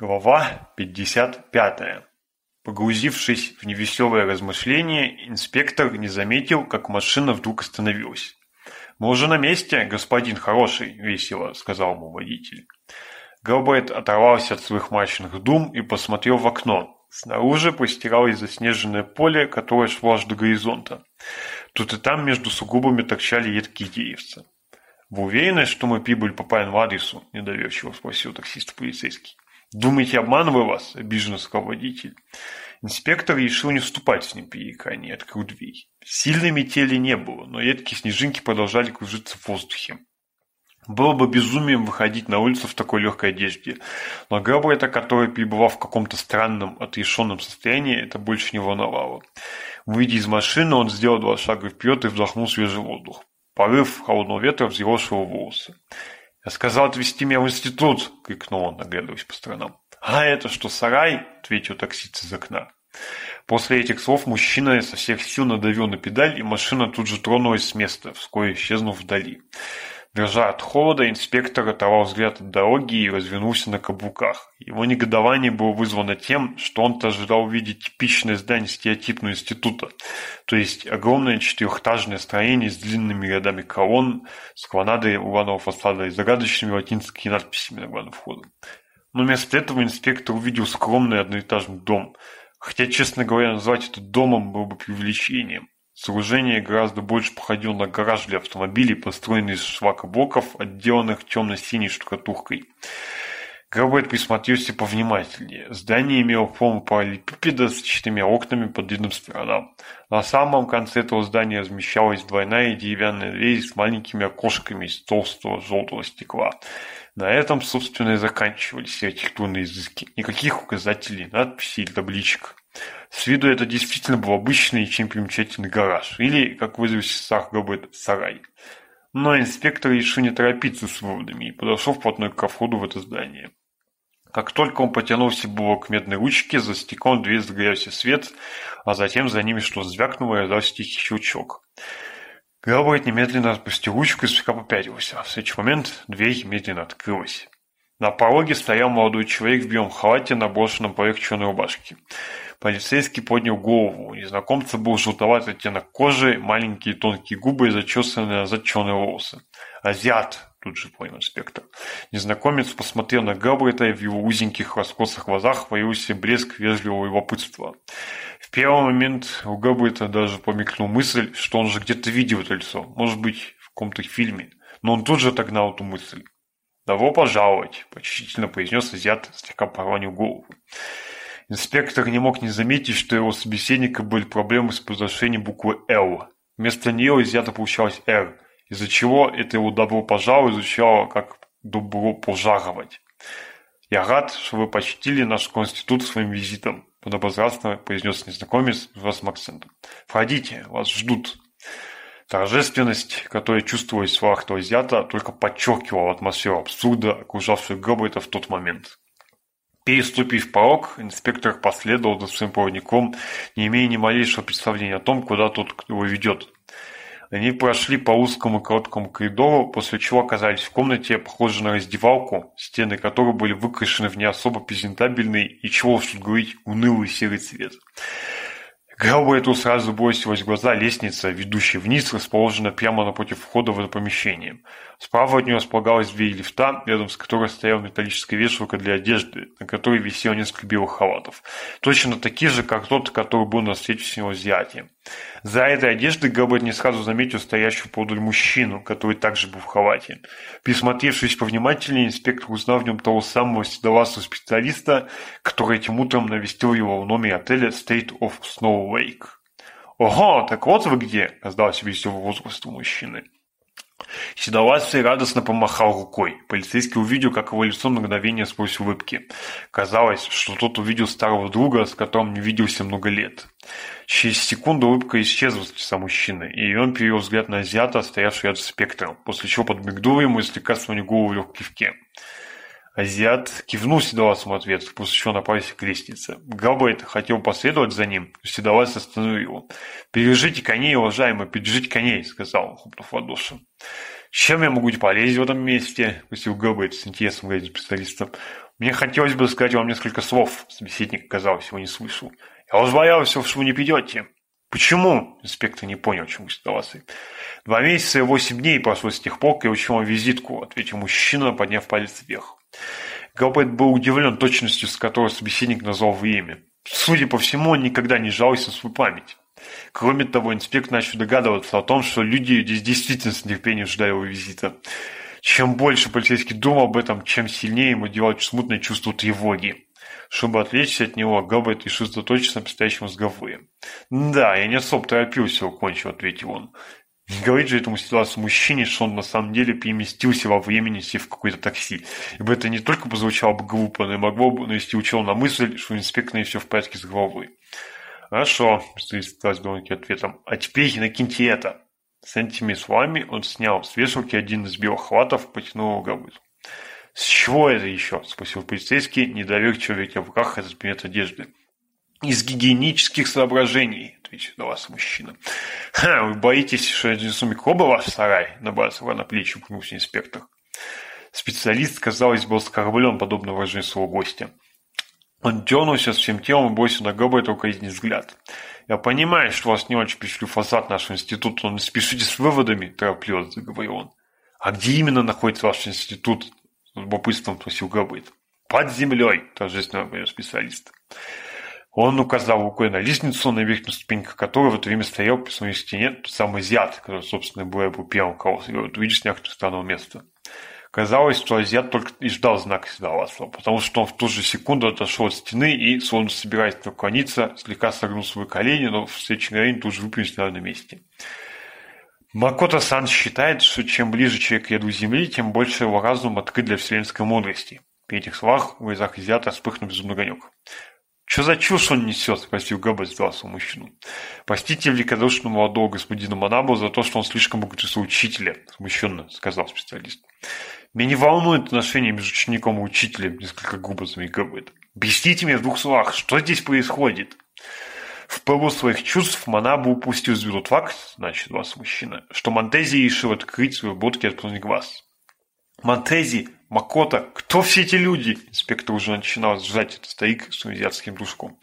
Глава 55. Погрузившись в невеселое размышление, инспектор не заметил, как машина вдруг остановилась. «Мы уже на месте, господин хороший», — весело сказал ему водитель. Гэлбрайт оторвался от своих мрачных дум и посмотрел в окно. Снаружи простиралось заснеженное поле, которое шло аж до горизонта. Тут и там между сугубами торчали едкие деревца. «Вы уверены, что мы прибыли по в адресу?» – недоверчиво спросил таксист полицейский. Думаете, обманываю вас, — обиженно сказал. Инспектор решил не вступать с ним в перекание, открыл дверь. Сильной метели не было, но редкие снежинки продолжали кружиться в воздухе. Было бы безумием выходить на улицу в такой легкой одежде, но Габрета, которая пребывала в каком-то странном, отрешенном состоянии, это больше не волновало. Выйдя из машины, он сделал два шага вперед и вдохнул свежий воздух. Порыв холодного ветра взъерошил волосы. Я сказал отвезти меня в институт, — крикнул он, оглядываясь по сторонам. — А это что, сарай? — ответил таксист из окна. После этих слов мужчина со всех сил надавил на педаль, и машина тут же тронулась с места, вскоре исчезнув вдали лежат холода инспектор оторвал взгляд от дороги и развернулся на каблуках. Его негодование было вызвано тем, что он-то ожидал увидеть типичное здание стереотипного института, то есть огромное четырехэтажное строение с длинными рядами колонн, с колоннадой ураного фасада и загадочными латинскими надписями на главном входе. Но вместо этого инспектор увидел скромный одноэтажный дом, хотя, честно говоря, назвать это домом было бы преувеличением. Сооружение гораздо больше походило на гараж для автомобилей, построенный из швакоблоков, отделанных темно-синей штукатуркой. Гробет присмотрелся повнимательнее. Здание имело форму параллелепипеда с четырьмя окнами по длинным сторонам. На самом конце этого здания размещалась двойная деревянная дверь с маленькими окошками из толстого желтого стекла. На этом, собственно, и заканчивались архитектурные изыски. Никаких указателей, надписей или табличек. С виду это действительно был обычный и чем примечательный гараж, или, как вызвался Саргабет, сарай. Но инспектор решил не торопиться с выводами и подошел вплотную ко входу в это здание. Как только он потянулся было к медной ручке, за стеклом дверь загорелся свет, а затем за ними что-то звякнуло и раздался тихий щелчок. Грабовать немедленно отпустил ручку и слегка попятился. В следующий момент дверь медленно открылась. На пороге стоял молодой человек в белом халате, наброшенном поверх черной рубашки. Полицейский поднял голову. У незнакомца был желтоватый оттенок кожи, маленькие тонкие губы и зачесанные назад черные волосы. «Азиат!» – тут же понял инспектор. Незнакомец посмотрел на Габрита, и в его узеньких раскосых глазах появился блеск вежливого любопытства первый момент у Габы это даже помелькнула мысль, что он же где-то видел это лицо, может быть, в каком-то фильме. Но он тут же отогнал эту мысль. «Добро пожаловать», – почтительно произнес азиат, слегка поранил голову. Инспектор не мог не заметить, что его собеседника были проблемы с произношением буквы «Л». Вместо нее изъято получалось «Р», из-за чего это его «добро пожаловать» изучало как «добро пожаловать. «Я рад, что вы почтили наш конститут своим визитом», — подобострастно произнес незнакомец с властным акцентом. «Входите, вас ждут». Торжественность, которая чувствовалась в ахту азиата, только подчеркивала атмосферу абсурда, окружавшую Габбайта в тот момент. Переступив порог, инспектор последовал за своим проводником, не имея ни малейшего представления о том, куда тот его ведет – они прошли по узкому короткому коридору, после чего оказались в комнате, похожей на раздевалку, стены которой были выкрашены в не особо презентабельный и, чего уж тут говорить, унылый серый цвет. Голова эту сразу бросилась в глаза лестница, ведущая вниз, расположенная прямо напротив входа в это помещение. Справа от нее располагалась дверь лифта, рядом с которой стояла металлическая вешалка для одежды, на которой висело несколько белых халатов. Точно такие же, как тот, который был на встрече с него изъятием. За этой одеждой Габбет не сразу заметил стоящего подаль мужчину, который также был в халате. Присмотревшись повнимательнее, инспектор узнал в нем того самого седовласого специалиста, который этим утром навестил его в номере отеля State of Snow awake. Ого, так вот вы где, раздался весь возраст у мужчины. Седовацкий радостно помахал рукой. Полицейский увидел, как его лицо на мгновение сквозь улыбки. Казалось, что тот увидел старого друга, с которым не виделся много лет. Через секунду улыбка исчезла с лица мужчины, и он перевел взгляд на азиата, стоявшего рядом с спектром, после чего подмигнул ему и слегка слонил голову в кивке. Азиат кивнул седовацему ответ, пустошенно пальцы к лестнице. Габбайт хотел последовать за ним, но седовац остановил его. «Пережите коней, уважаемый, пережить коней», — сказал, хлопнув ладоши. «Чем я могу быть полезен в этом месте?» — спросил Габбайт с интересом глядя на специалиста. «Мне хотелось бы сказать вам несколько слов», — собеседник, казалось, его не слышал. «Я уж боялся, что вы не придете». «Почему?» – инспектор не понял, чему ситуации. «Два месяца и восемь дней прошло с тех пор, как я учил вам визитку», – ответил мужчина, подняв палец вверх. Габбайт был удивлен точностью, с которой собеседник назвал его имя. Судя по всему, он никогда не жалуется на свою память. Кроме того, инспектор начал догадываться о том, что люди здесь действительно с нетерпением ждали его визита. Чем больше полицейский думал об этом, чем сильнее ему делало смутное чувство тревоги. Чтобы отвлечься от него, Габбайт решил сосредоточиться на предстоящем разговоре. «Да, я не особо торопился», — уклончиво ответил он. Не говорите же этому ситуацию мужчине, что он на самом деле переместился во времени, сев в какое-то такси. Ибо это не только позвучало бы глупо, но и могло бы навести учел на мысль, что инспектор и все в порядке с головой. Хорошо, представилась Донки ответом. А теперь накиньте это. С этими словами он снял с вешалки один из белых хватов, потянул габыль. «С чего это еще?» – спросил полицейский, недоверчиво вертя в руках а этот предмет одежды из гигиенических соображений, отвечала вас мужчина. Ха, вы боитесь, что я несу вас в ваш сарай? Набрасывая на плечи упнулся инспектор. Специалист, казалось, был оскорблен подобно выражением своего гостя. Он дернулся всем телом и бросил на габы только из взгляд. «Я понимаю, что вас не очень впечатлил фасад нашего института, но не спешите с выводами», – торопливо заговорил он. «А где именно находится ваш институт?» – с любопытством спросил Габбайт. «Под землей», – торжественно говорил специалист. Он ну, указал рукой на лестницу, на верхнюю ну, ступеньку которой в это время стоял прислонный к стене тот самый азиат, который, собственно, Блэбу первым кого следует увидеть с неактивного места. Казалось, что азиат только и ждал знака Седаласлова, потому что он в ту же секунду отошел от стены и, словно собираясь наклониться, слегка согнул свои колени, но в следующий мгновение тут же выпрямился на месте. Макото Сан считает, что чем ближе человек к яду Земли, тем больше его разум открыт для вселенской мудрости. При этих словах в глазах азиата вспыхнул безумный огонек. Что за чушь он несет? — спросил Гэббельс глазом мужчину. — Простите великодушного молодого господина Манабу за то, что он слишком угодился учителя, — смущенно сказал специалист. — Меня не волнует отношение между учеником и учителем, — несколько грубо заметил Гэббельс. — Объясните мне в двух словах, что здесь происходит? В пылу своих чувств Манабу упустил из виду факт, значит, вас мужчина, что Монтези решил открыть свою будки от вас. Монтези Макота, кто все эти люди? Инспектор уже начинал сжать этот старик с азиатским дружком.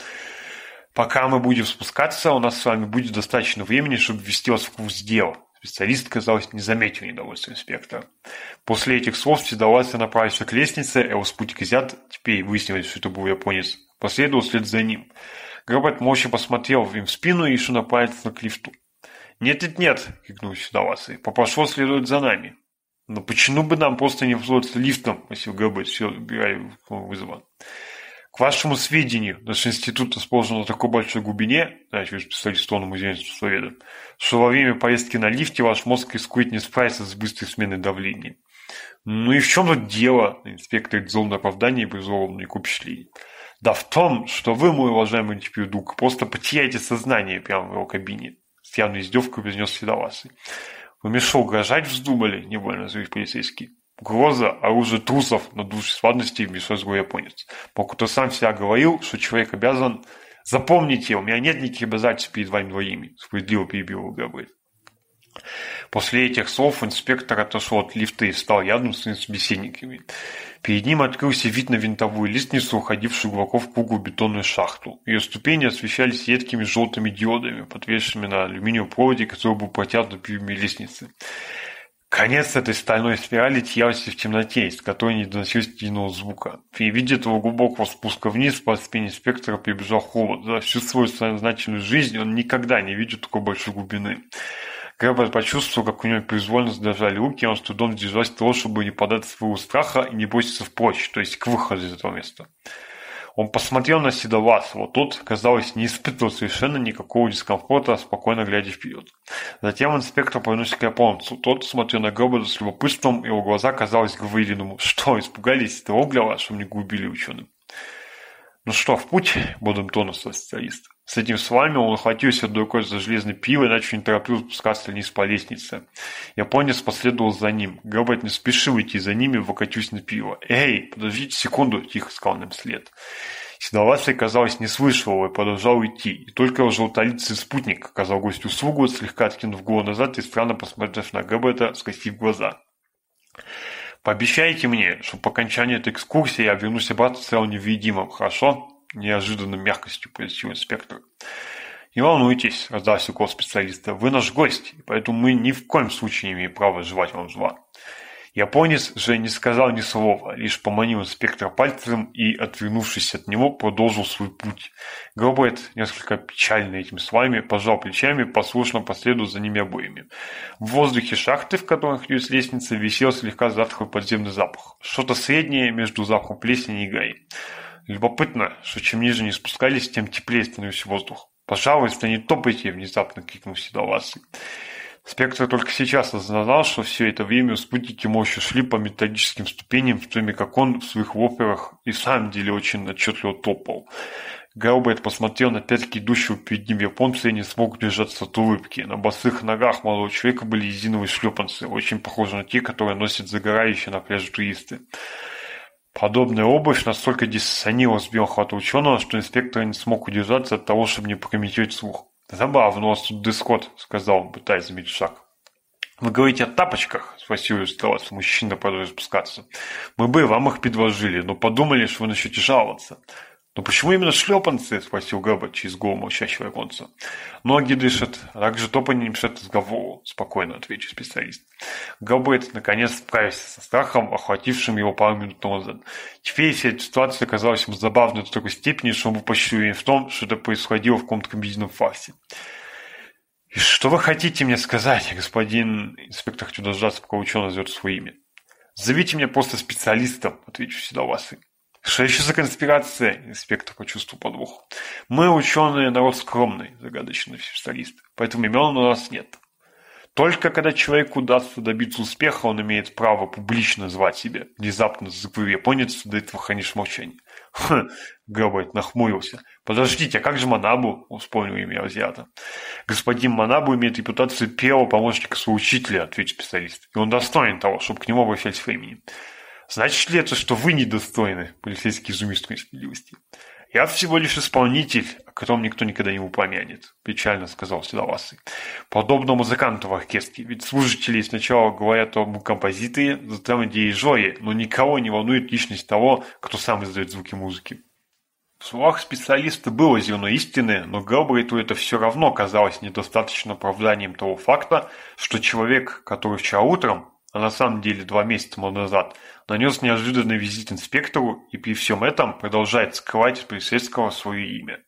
Пока мы будем спускаться, у нас с вами будет достаточно времени, чтобы ввести вас в курс дела. Специалист, казалось, не заметил недовольства инспектора. После этих слов Седовласый направился к лестнице, а его спутник изят, теперь выяснилось, что это был японец, последовал след за ним. Гробот молча посмотрел им в спину и еще направился к лифту. «Нет-нет-нет!» — крикнул Седовласый. «Попрошу следовать за нами!» Но почему бы нам просто не воспользоваться лифтом, если УГБ все вызован? К вашему сведению, наш институт расположен на такой большой глубине, значит, специалист он музей искусствоведа, что во время поездки на лифте ваш мозг рискует не справиться с быстрой сменой давления. Ну и в чем тут дело, инспектор безумного оправдания и безусловных впечатлений? Да в том, что вы, мой уважаемый Типиудук, просто потеряете сознание прямо в его кабине. С явной издевкой произнес Седовасы. Ну, вы Вымешал грожать вздумали, невольно заявил полицейский. Гроза а – оружие трусов, но душесладности и бессовестного японец. Покуда сам себя говорил, что человек обязан... Запомните, у меня нет никаких обязательств перед вами двоими, справедливо перебил его Габриэль. После этих слов инспектор отошел от лифта и стал рядом с своими собеседниками. Перед ним открылся вид на винтовую лестницу, уходившую глубоко в круглую бетонную шахту. Ее ступени освещались редкими желтыми диодами, подвешенными на алюминиевом проводе, который был протянут на прямой лестницы. Конец этой стальной спирали тялся в темноте, из которой не доносилось единого звука. При виде этого глубокого спуска вниз по спине спектра прибежал холод. За всю свою значимую жизнь он никогда не видел такой большой глубины. Крэббет почувствовал, как у него произвольно задержали руки, и он с трудом держась того, чтобы не подать своего страха и не броситься в впрочь, то есть к выходу из этого места. Он посмотрел на Седовасова. Тот, казалось, не испытывал совершенно никакого дискомфорта, спокойно глядя вперед. Затем инспектор повернулся к японцу. Тот смотрел на Гробера с любопытством, и его глаза, казалось, говорили ему, что, испугались этого угля что мне губили ученым. «Ну что, в путь?» — бодом тону социалиста. С этими словами он ухватился рукой за железный пиво и начал неторопливо спускаться вниз по лестнице. Японец последовал за ним. Габбет не спешил идти за ними, выкатюсь на пиво. «Эй, подождите секунду!» – тихо сказал нам след. Седовласый, казалось, не слышал его и продолжал идти. И только его желтолицый спутник оказал гостю услугу, слегка откинув голову назад и странно посмотрев на Габбета, скосив глаза. «Пообещайте мне, что по окончании этой экскурсии я вернусь обратно целым невредимым, хорошо?» неожиданной мягкостью пояснил спектра. Не волнуйтесь, раздался голос специалиста, вы наш гость, поэтому мы ни в коем случае не имеем права жевать вам зла. Японец же не сказал ни слова, лишь поманил инспектора пальцем и, отвернувшись от него, продолжил свой путь. Гроберт, несколько печально этими вами, пожал плечами, послушно последовал за ними обоими. В воздухе шахты, в которых находилась лестница, висел слегка затхлый подземный запах. Что-то среднее между запахом плесени и гари. Любопытно, что чем ниже не спускались, тем теплее становился воздух. Пожалуйста, не топайте, внезапно крикнул Седовласый. Спектр только сейчас осознал, что все это время спутники мощи шли по металлическим ступеням, в то время как он в своих воперах и в самом деле очень отчетливо топал. Гэлбет посмотрел на пятки идущего перед ним японца и не смог держаться от улыбки. На босых ногах молодого человека были резиновые шлепанцы, очень похожи на те, которые носят загорающие на пляже туристы. Подобный обувь настолько диссонила с белых от ученого, что инспектор не смог удержаться от того, чтобы не покомментировать слух. «Забавно, у вас тут дискот», — сказал он, пытаясь заметить шаг. «Вы говорите о тапочках?» — спросил Стеллас. Мужчина продолжил спускаться. «Мы бы вам их предложили, но подумали, что вы начнете жаловаться. Но почему именно шлепанцы? Ну, а — спросил Габа через голову чащего оконца. — Ноги дышат, рак же топа не мешает разговору, — спокойно ответил специалист. Габбет наконец справился со страхом, охватившим его пару минут назад. Теперь вся эта ситуация оказалась ему забавной до такой степени, что он был почти в том, что это происходило в каком-то комедийном фарсе. — И что вы хотите мне сказать, господин инспектор Хочу дождаться, пока ученый назовет свое имя? — Зовите меня просто специалистом, — отвечу всегда у вас Седовласый. Что еще за конспирация, инспектор почувствовал подвох. Мы ученые, народ скромный, загадочный специалист, поэтому имен у нас нет. Только когда человеку удастся добиться успеха, он имеет право публично звать себя. Внезапно закрыл японец, до этого хранишь молчание. Хм, Габайт нахмурился. Подождите, а как же Манабу? Он вспомнил имя азиата. Господин Манабу имеет репутацию первого помощника своего учителя, ответил специалист. И он достоин того, чтобы к нему обращались времени. времени. Значит ли это, что вы недостойны, полицейский изумительной справедливости? Я всего лишь исполнитель, о котором никто никогда не упомянет, печально сказал Седовасы. Подобно музыканту в оркестре, ведь служители сначала говорят об композиторе, затем дирижере, но никого не волнует личность того, кто сам издает звуки музыки. В словах специалиста было зерно истины, но Гелбрейту это все равно казалось недостаточным оправданием того факта, что человек, который вчера утром а на самом деле два месяца назад, нанес неожиданный визит инспектору и при всем этом продолжает скрывать от полицейского свое имя.